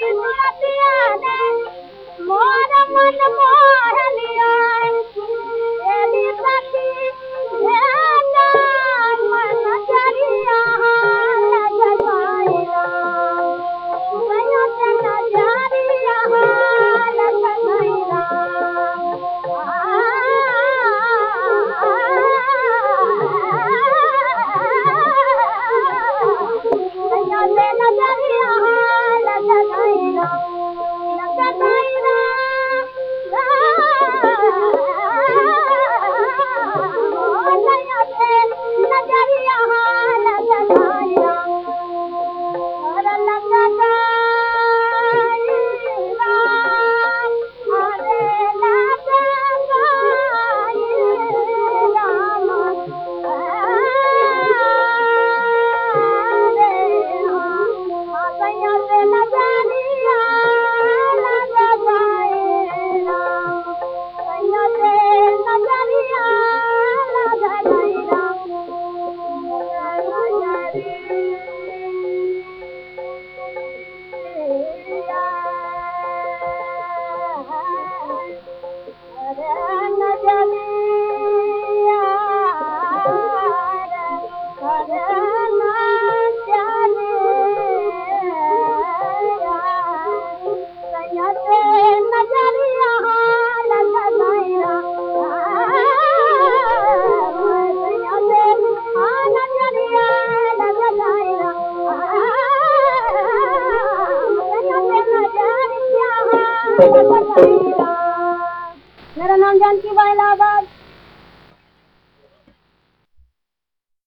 सुनो पिया मोर मन मो Thank you. मेरा नाम जानकी बाई इलाहाबाद